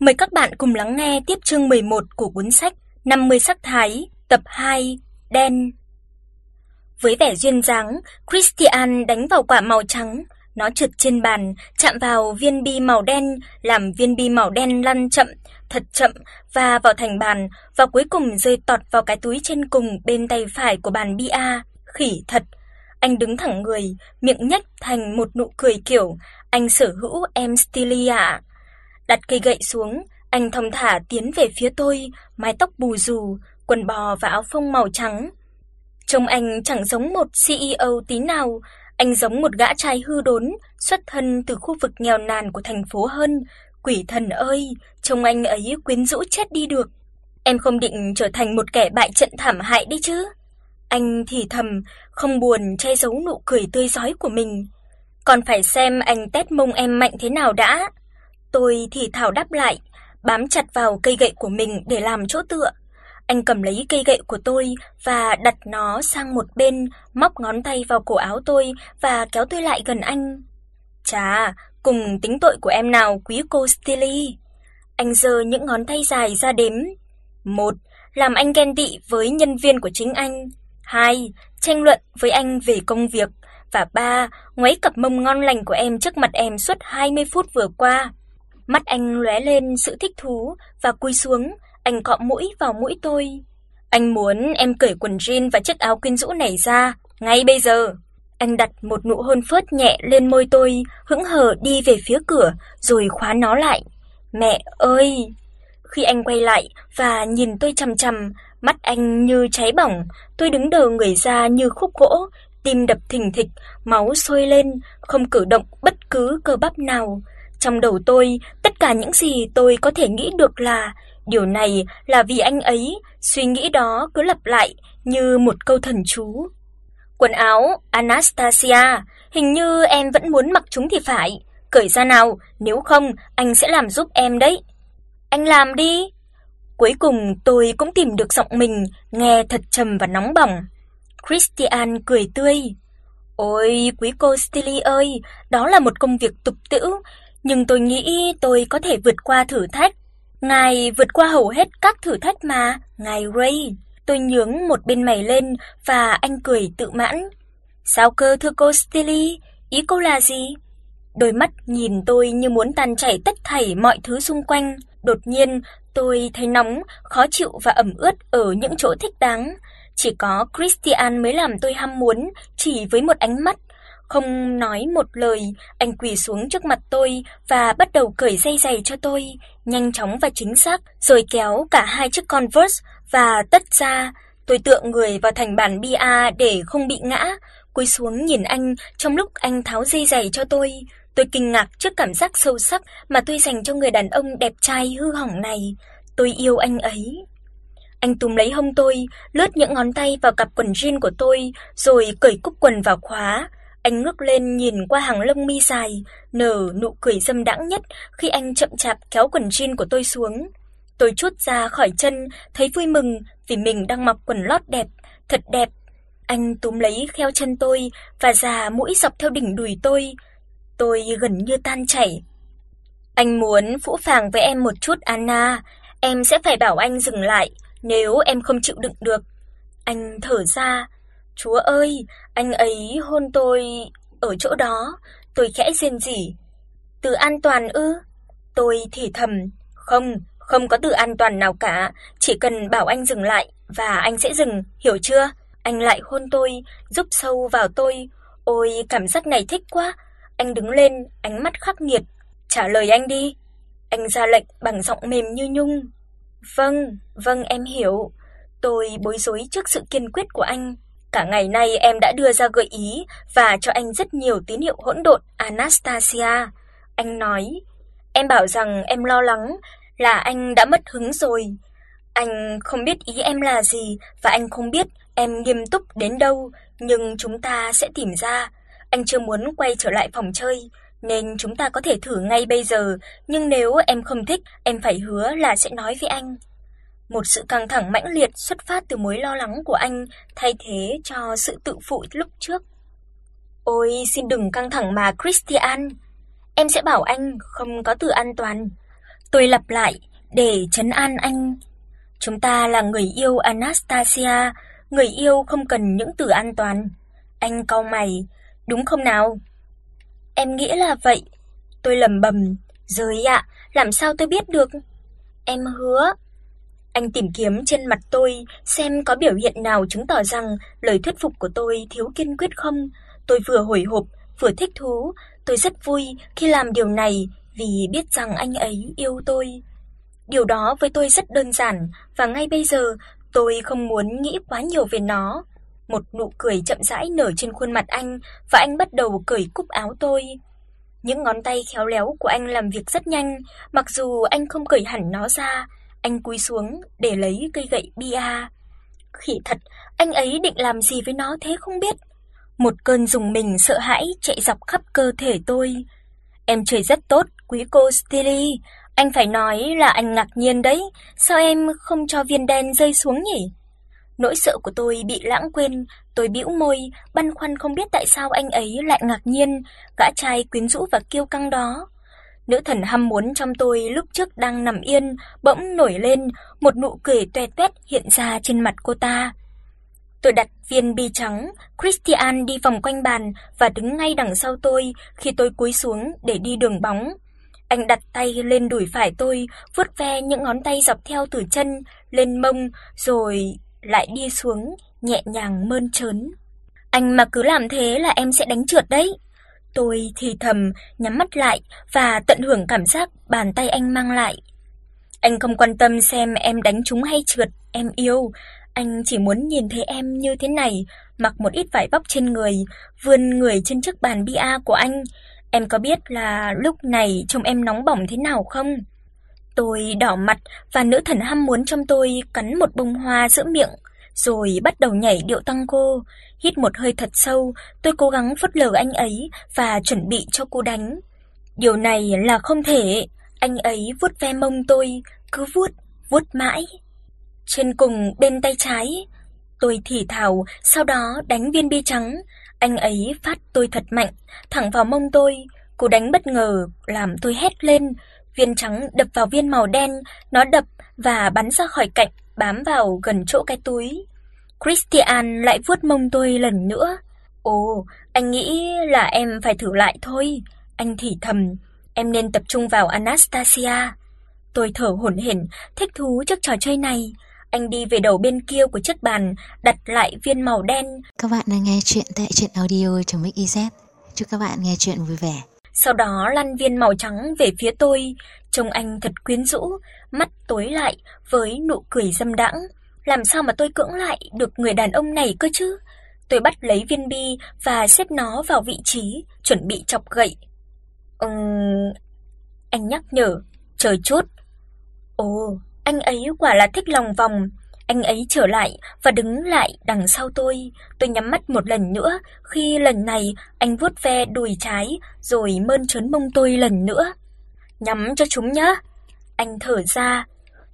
Mời các bạn cùng lắng nghe tiếp chương 11 của cuốn sách 50 sắc thái, tập 2, đen. Với vẻ duyên dáng, Christian đánh vào quả màu trắng, nó trượt trên bàn, chạm vào viên bi màu đen, làm viên bi màu đen lăn chậm, thật chậm và vào thành bàn và cuối cùng rơi tọt vào cái túi trên cùng bên tay phải của bàn bia. Khỉ thật. Anh đứng thẳng người, miệng nhếch thành một nụ cười kiểu anh sở hữu em Stilia. Đặt cây gậy xuống, anh thong thả tiến về phía tôi, mái tóc bù xù, quần bò và áo phông màu trắng. Trông anh chẳng giống một CEO tí nào, anh giống một gã trai hư đốn, xuất thân từ khu vực nghèo nàn của thành phố hơn. Quỷ thần ơi, trông anh ấy quyến rũ chết đi được. Em không định trở thành một kẻ bại trận thảm hại đi chứ? Anh thì thầm, không buồn che giấu nụ cười tươi rói của mình. Còn phải xem anh tét mông em mạnh thế nào đã. Tôi thì thào đáp lại, bám chặt vào cây gậy của mình để làm chỗ tựa. Anh cầm lấy cây gậy của tôi và đặt nó sang một bên, móc ngón tay vào cổ áo tôi và kéo tôi lại gần anh. "Chà, cùng tính tội của em nào, quý cô Stilly." Anh giơ những ngón tay dài ra đếm. một Làm anh ghen tị với nhân viên của chính anh. hai Tranh luận với anh về công việc và ba Ngoáy cặp mông ngon lành của em trước mặt em suốt 20 phút vừa qua. Mắt anh lóe lên sự thích thú và cúi xuống, anh cọ mũi vào mũi tôi. Anh muốn em cởi quần jean và chiếc áo quyến rũ này ra, ngay bây giờ. Anh đặt một nụ hôn phớt nhẹ lên môi tôi, hững hờ đi về phía cửa rồi khóa nó lại. Mẹ ơi! Khi anh quay lại và nhìn tôi chằm chằm, mắt anh như cháy bỏng, tôi đứng đờ người ra như khúc gỗ, tim đập thình thịch, máu sôi lên, không cử động bất cứ cơ bắp nào. Trong đầu tôi, tất cả những gì tôi có thể nghĩ được là điều này là vì anh ấy, suy nghĩ đó cứ lặp lại như một câu thần chú. Quần áo Anastasia, hình như em vẫn muốn mặc chúng thì phải, cởi ra nào, nếu không anh sẽ làm giúp em đấy. Anh làm đi. Cuối cùng tôi cũng tìm được giọng mình nghe thật trầm và nóng bỏng. Christian cười tươi. "Ôi, quý cô Stilly ơi, đó là một công việc tục tĩu, nhưng tôi nghĩ tôi có thể vượt qua thử thách. Ngài vượt qua hầu hết các thử thách mà, ngài Ray." Tôi nhướng một bên mày lên và anh cười tự mãn. "Sao cơ thưa cô Stilly, ý cô là gì?" Đôi mắt nhìn tôi như muốn tan chảy tất thảy mọi thứ xung quanh. Đột nhiên, tôi thấy nóng, khó chịu và ẩm ướt ở những chỗ thích đáng. Chỉ có Christian mới làm tôi ham muốn, chỉ với một ánh mắt, không nói một lời, anh quỳ xuống trước mặt tôi và bắt đầu cởi dây giày cho tôi, nhanh chóng và chính xác, rồi kéo cả hai chiếc Converse và tất ra. Tôi tựa người vào thành bàn bia để không bị ngã, cúi xuống nhìn anh trong lúc anh tháo dây giày cho tôi. Tôi kinh ngạc trước cảm giác sâu sắc mà tôi dành cho người đàn ông đẹp trai hư hỏng này. Tôi yêu anh ấy. Anh túm lấy hông tôi, lướt những ngón tay vào cặp quần jean của tôi, rồi cởi cúc quần vào khóa. Anh ngước lên nhìn qua hàng lông mi dài, nở nụ cười dâm đãng nhất khi anh chậm chạp kéo quần jean của tôi xuống. Tôi chốt ra khỏi chân, thấy vui mừng vì mình đang mặc quần lót đẹp, thật đẹp. Anh túm lấy kheo chân tôi và già mũi dọc theo đỉnh đùi tôi. Tôi gần như tan chảy. Anh muốn phũ phàng với em một chút Anna, em sẽ phải bảo anh dừng lại nếu em không chịu đựng được. Anh thở ra, "Chúa ơi, anh ấy hôn tôi ở chỗ đó." Tôi khẽ rên rỉ. "Từ an toàn ư?" Tôi thì thầm, "Không, không có từ an toàn nào cả, chỉ cần bảo anh dừng lại và anh sẽ dừng, hiểu chưa?" Anh lại hôn tôi, rúc sâu vào tôi. Ôi, cảm giác này thích quá. Anh đứng lên, ánh mắt khắc nghiệt. "Trả lời anh đi." Anh ra lệnh bằng giọng mềm như nhung. "Vâng, vâng em hiểu." Tôi bối rối trước sự kiên quyết của anh. Cả ngày nay em đã đưa ra gợi ý và cho anh rất nhiều tín hiệu hỗn độn, Anastasia. Anh nói, em bảo rằng em lo lắng là anh đã mất hứng rồi. Anh không biết ý em là gì và anh không biết em nghiêm túc đến đâu, nhưng chúng ta sẽ tìm ra. Anh chưa muốn quay trở lại phòng chơi, nên chúng ta có thể thử ngay bây giờ, nhưng nếu em không thích, em phải hứa là sẽ nói với anh. Một sự căng thẳng mãnh liệt xuất phát từ mối lo lắng của anh thay thế cho sự tự phụ lúc trước. Ôi, xin đừng căng thẳng mà Christian. Em sẽ bảo anh không có từ an toàn. Tôi lặp lại để trấn an anh. Chúng ta là người yêu Anastasia, người yêu không cần những từ an toàn. Anh cau mày, đúng không nào? Em nghĩ là vậy. Tôi lẩm bẩm, "Rồi ạ, làm sao tôi biết được?" Em hứa. Anh tìm kiếm trên mặt tôi xem có biểu hiện nào chứng tỏ rằng lời thuyết phục của tôi thiếu kiên quyết không. Tôi vừa hồi hộp, vừa thích thú, tôi rất vui khi làm điều này vì biết rằng anh ấy yêu tôi. Điều đó với tôi rất đơn giản và ngay bây giờ tôi không muốn nghĩ quá nhiều về nó. Một nụ cười chậm rãi nở trên khuôn mặt anh và anh bắt đầu cởi cúc áo tôi. Những ngón tay khéo léo của anh làm việc rất nhanh, mặc dù anh không cởi hẳn nó ra, anh cúi xuống để lấy cây gậy bia. Khỉ thật, anh ấy định làm gì với nó thế không biết. Một cơn rùng mình sợ hãi chạy dọc khắp cơ thể tôi. Em chơi rất tốt, quý cô Stilly, anh phải nói là anh ngạc nhiên đấy, sao em không cho viên đen rơi xuống nhỉ? Nỗi sợ của tôi bị lãng quên, tôi bĩu môi, băn khoăn không biết tại sao anh ấy lại ngạc nhiên, gã trai quyến rũ và kiêu căng đó. Nữ thần ham muốn trong tôi lúc trước đang nằm yên, bỗng nổi lên, một nụ cười toe toét hiện ra trên mặt cô ta. Tôi đặt viên bi trắng, Christian đi vòng quanh bàn và đứng ngay đằng sau tôi khi tôi cúi xuống để đi đường bóng. Anh đặt tay lên đùi phải tôi, vuốt ve những ngón tay dọc theo từ chân lên mông rồi lại đi xuống, nhẹ nhàng mơn trớn. Anh mà cứ làm thế là em sẽ đánh trượt đấy. Tôi thì thầm, nhắm mắt lại và tận hưởng cảm giác bàn tay anh mang lại. Anh không quan tâm xem em đánh trúng hay trượt, em yêu, anh chỉ muốn nhìn thấy em như thế này, mặc một ít vải vóc trên người, vươn người trên chiếc bàn bia của anh. Em có biết là lúc này trông em nóng bỏng thế nào không? Tôi đỏ mặt và nữ thần ham muốn trong tôi cắn một bông hoa giữa miệng, rồi bắt đầu nhảy điệu tango. Hít một hơi thật sâu, tôi cố gắng phớt lờ anh ấy và chuẩn bị cho cú đánh. Điều này là không thể, anh ấy vuốt ve mông tôi, cứ vuốt, vuốt mãi. Trên cùng bên tay trái, tôi thì thào, sau đó đánh viên bi trắng, anh ấy phát tôi thật mạnh, thẳng vào mông tôi, cú đánh bất ngờ làm tôi hét lên, viên trắng đập vào viên màu đen, nó đập và bắn ra khỏi cạnh, bám vào gần chỗ cái túi. Christian lại vuốt mông tôi lần nữa. "Ồ, anh nghĩ là em phải thử lại thôi." Anh thì thầm, "Em nên tập trung vào Anastasia." Tôi thở hổn hển, thích thú trước trò chơi này. Anh đi về đầu bên kia của chiếc bàn, đặt lại viên màu đen. Các bạn đang nghe chuyện tại truyện audio.mix.iz. Chúc các bạn nghe chuyện vui vẻ. Sau đó lăn viên màu trắng về phía tôi, trông anh thật quyến rũ, mắt tối lại với nụ cười dâm đãng. Làm sao mà tôi cưỡng lại được người đàn ông này cơ chứ? Tôi bắt lấy viên bi và xếp nó vào vị trí, chuẩn bị chọc gậy. Ừm, anh nhắc nhở, chờ chút. Ồ, anh ấy quả là thích lòng vòng. Anh ấy trở lại và đứng lại đằng sau tôi. Tôi nhắm mắt một lần nữa, khi lần này anh vuốt ve đùi trái rồi mơn trớn mông tôi lần nữa. Nhắm cho chúng nhé." Anh thở ra.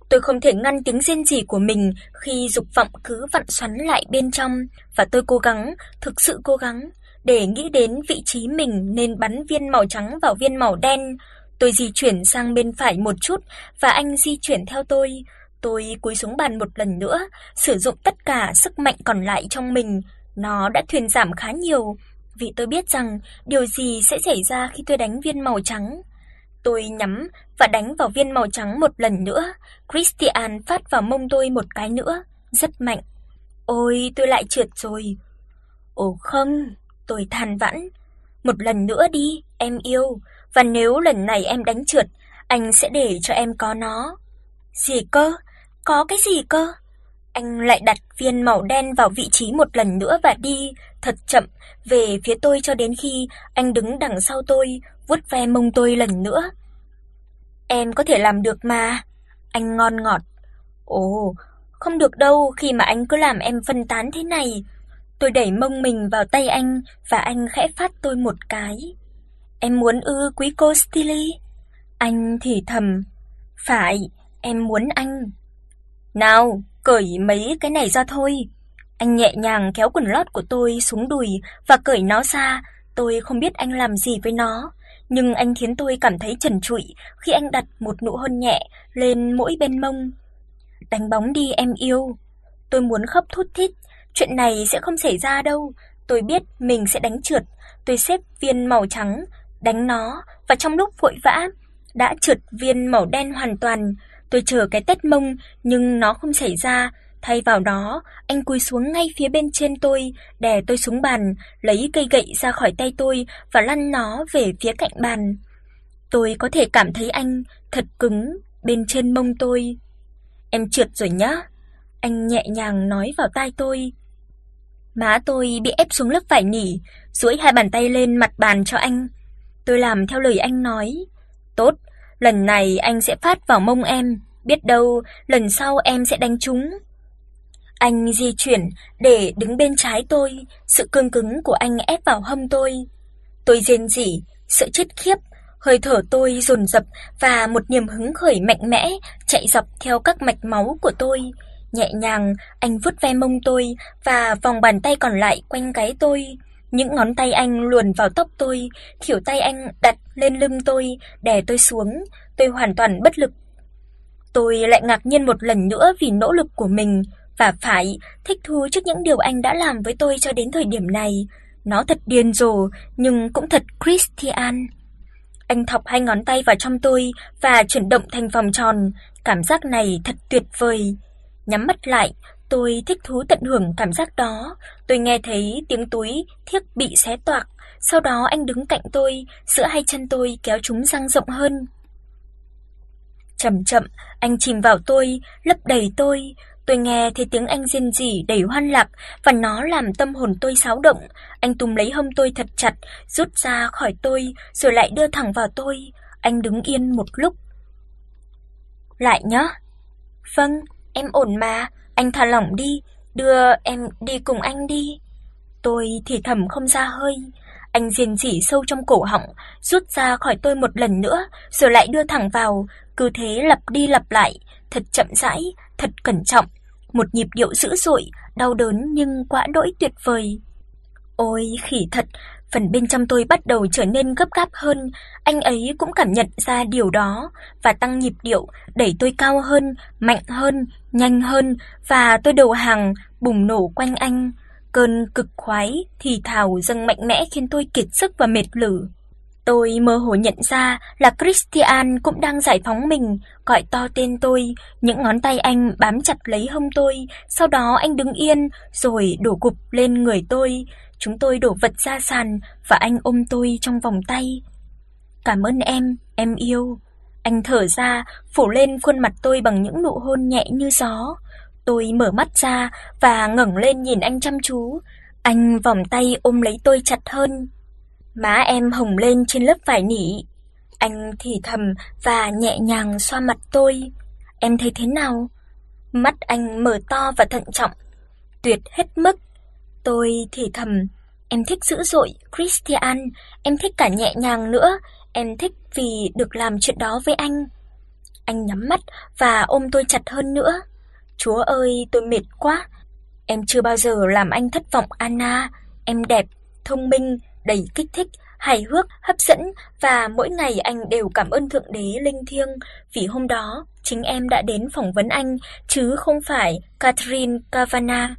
Tôi không thể ngăn tiếng rên rỉ của mình khi dục vọng cứ vặn xoắn lại bên trong và tôi cố gắng, thực sự cố gắng để nghĩ đến vị trí mình nên bắn viên màu trắng vào viên màu đen. Tôi di chuyển sang bên phải một chút và anh di chuyển theo tôi. Tôi cúi xuống bàn một lần nữa, sử dụng tất cả sức mạnh còn lại trong mình. Nó đã thuyên giảm khá nhiều, vì tôi biết rằng điều gì sẽ xảy ra khi tôi đánh viên màu trắng. Tôi nhắm và đánh vào viên màu trắng một lần nữa. Christian phát vào mông tôi một cái nữa, rất mạnh. Ôi, tôi lại trượt rồi. Ồ không, tôi than vãn. Một lần nữa đi, em yêu, và nếu lần này em đánh trượt, anh sẽ để cho em có nó. Gì cơ? Có cái gì cơ? Anh lại đặt viên màu đen vào vị trí một lần nữa và đi thật chậm về phía tôi cho đến khi anh đứng đằng sau tôi, vuốt ve mông tôi lần nữa. Em có thể làm được mà, anh ngon ngọt. Ồ, không được đâu khi mà anh cứ làm em phân tán thế này. Tôi đẩy mông mình vào tay anh và anh khẽ phát tôi một cái. Em muốn ư quý cô Stilly? Anh thì thầm. Phải, em muốn anh. Nào, cởi mấy cái này ra thôi. Anh nhẹ nhàng kéo quần lót của tôi xuống đùi và cởi nó ra, tôi không biết anh làm gì với nó, nhưng anh khiến tôi cảm thấy trần trụi khi anh đặt một nụ hôn nhẹ lên mỗi bên mông. "Đánh bóng đi em yêu." Tôi muốn khóc thút thít, chuyện này sẽ không xảy ra đâu. Tôi biết mình sẽ đánh trượt, tôi xếp viên màu trắng, đánh nó và trong lúc vội vã đã trượt viên màu đen hoàn toàn. Tôi chờ cái tết mông nhưng nó không xảy ra, thay vào đó, anh cúi xuống ngay phía bên trên tôi, đè tôi xuống bàn, lấy cây gậy ra khỏi tay tôi và lăn nó về phía cạnh bàn. Tôi có thể cảm thấy anh thật cứng bên trên mông tôi. Em trượt rồi nhá. Anh nhẹ nhàng nói vào tai tôi. Má tôi bị ép xuống lớp vải nỉ, duỗi hai bàn tay lên mặt bàn cho anh. Tôi làm theo lời anh nói. "Tốt, lần này anh sẽ phát vào mông em, biết đâu lần sau em sẽ đánh trúng." Anh di chuyển để đứng bên trái tôi, sự cương cứng của anh ép vào hông tôi. Tôi rên rỉ, sợ chết khiếp, hơi thở tôi dồn dập và một niềm hứng khởi mạnh mẽ chạy dọc theo các mạch máu của tôi. Nhẹ nhàng, anh vuốt ve mông tôi và vòng bàn tay còn lại quanh gáy tôi. Những ngón tay anh luồn vào tóc tôi, kiểu tay anh đặt lên lưng tôi, đè tôi xuống, tôi hoàn toàn bất lực. Tôi lại ngạc nhiên một lần nữa vì nỗ lực của mình và phải thích thú trước những điều anh đã làm với tôi cho đến thời điểm này. Nó thật điên rồ nhưng cũng thật Christian. Anh thọc hai ngón tay vào trong tôi và chuyển động thành vòng tròn, cảm giác này thật tuyệt vời. Nhắm mắt lại, tôi thích thú tận hưởng cảm giác đó. Tôi nghe thấy tiếng túi thiếc bị xé toạc, sau đó anh đứng cạnh tôi, giữa hai chân tôi kéo chúng dang rộng hơn. Chậm chậm, anh chìm vào tôi, lấp đầy tôi, Tôi nghe thấy tiếng anh rên rỉ đầy hoan lạc và nó làm tâm hồn tôi xáo động. Anh túm lấy hông tôi thật chặt, rút ra khỏi tôi rồi lại đưa thẳng vào tôi. Anh đứng yên một lúc. Lại nhá. Vâng, em ổn mà, anh thả lỏng đi, đưa em đi cùng anh đi. Tôi thì thầm không ra hơi. Anh rên rỉ sâu trong cổ họng, rút ra khỏi tôi một lần nữa, rồi lại đưa thẳng vào, cứ thế lặp đi lặp lại, thật chậm rãi, thật cẩn trọng, một nhịp điệu dữ dội, đau đớn nhưng quá đỗi tuyệt vời. Ôi khỉ thật, phần bên trong tôi bắt đầu trở nên gấp gáp hơn, anh ấy cũng cảm nhận ra điều đó và tăng nhịp điệu, đẩy tôi cao hơn, mạnh hơn, nhanh hơn và tôi đầu hàng bùng nổ quanh anh. Cơn cực khoái thì thào dâng mạnh mẽ khiến tôi kiệt sức và mệt lử. Tôi mơ hồ nhận ra là Christian cũng đang giải phóng mình, gọi to tên tôi, những ngón tay anh bám chặt lấy hông tôi, sau đó anh đứng yên rồi đổ gục lên người tôi. Chúng tôi đổ vật ra sàn và anh ôm tôi trong vòng tay. "Cảm ơn em, em yêu." Anh thở ra, phủ lên khuôn mặt tôi bằng những nụ hôn nhẹ như gió. Tôi mở mắt ra và ngẩng lên nhìn anh chăm chú. Anh vòng tay ôm lấy tôi chặt hơn. Má em hồng lên trên lớp vải nỉ. Anh thì thầm và nhẹ nhàng xoa mặt tôi. Em thấy thế nào? Mắt anh mở to và thận trọng. Tuyệt hết mức. Tôi thì thầm, em thích dữ dội, Christian, em thích cả nhẹ nhàng nữa, em thích vì được làm chuyện đó với anh. Anh nhắm mắt và ôm tôi chặt hơn nữa. Chúa ơi, tôi mệt quá. Em chưa bao giờ làm anh thất vọng Anna, em đẹp, thông minh, đầy kích thích, hài hước, hấp dẫn và mỗi ngày anh đều cảm ơn Thượng Đế linh thiêng vì hôm đó chính em đã đến phỏng vấn anh chứ không phải Catherine Cavana.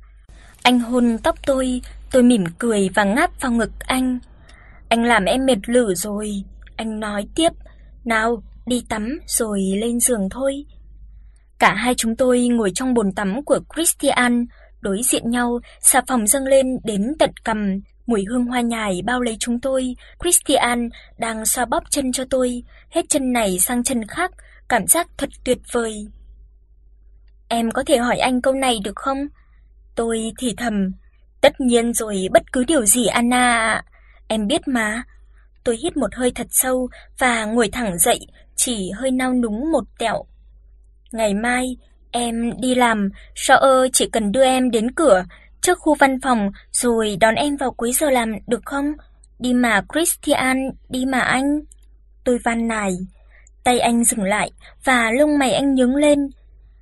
Anh hôn tóc tôi, tôi mỉm cười và ngáp vào ngực anh. Anh làm em mệt lử rồi, anh nói tiếp, "Nào, đi tắm rồi lên giường thôi." Cả hai chúng tôi ngồi trong bồn tắm của Christian, đối diện nhau, xà phòng dâng lên đến tận cằm, Mùi hương hoa nhài bao lấy chúng tôi, Christian đang xoa bóp chân cho tôi, hết chân này sang chân khác, cảm giác thật tuyệt vời. Em có thể hỏi anh câu này được không? Tôi thì thầm, tất nhiên rồi, bất cứ điều gì Anna Em biết mà. Tôi hít một hơi thật sâu và ngồi thẳng dậy, chỉ hơi nao núng một tẹo. Ngày mai em đi làm, Shaw chỉ cần đưa em đến cửa, trước khu văn phòng rồi đón em vào cuối giờ làm được không? Đi mà Christian, đi mà anh. Tôi van nài. Tay anh dừng lại và lông mày anh nhướng lên.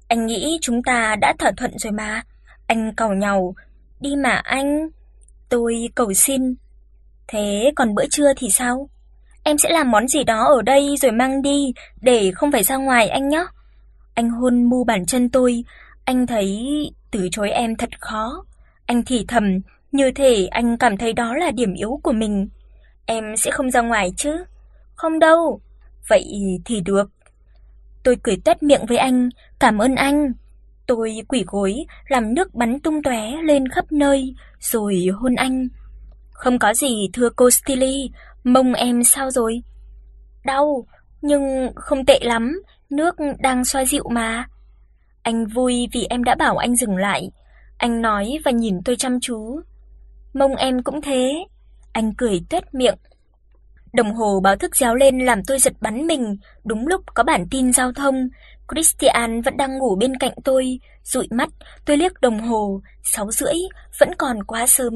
Anh nghĩ chúng ta đã thỏa thuận rồi mà. Anh cầu nhau đi mà anh. Tôi cầu xin. Thế còn bữa trưa thì sao? em sẽ làm món gì đó ở đây rồi mang đi để không phải ra ngoài anh nhé. Anh hôn mu bàn chân tôi, anh thấy từ chối em thật khó. Anh thì thầm, như thể anh cảm thấy đó là điểm yếu của mình. Em sẽ không ra ngoài chứ? Không đâu. Vậy thì được. Tôi cười tuét miệng với anh, cảm ơn anh. Tôi quỳ gối, làm nước bắn tung tóe lên khắp nơi, rồi hôn anh. Không có gì thưa cô Stilly, mông em sao rồi? Đau, nhưng không tệ lắm, nước đang xoa dịu mà. Anh vui vì em đã bảo anh dừng lại. Anh nói và nhìn tôi chăm chú. Mông em cũng thế. Anh cười tuét miệng. Đồng hồ báo thức réo lên làm tôi giật bắn mình, đúng lúc có bản tin giao thông. Christian vẫn đang ngủ bên cạnh tôi, dụi mắt, tôi liếc đồng hồ, 6 rưỡi, vẫn còn quá sớm.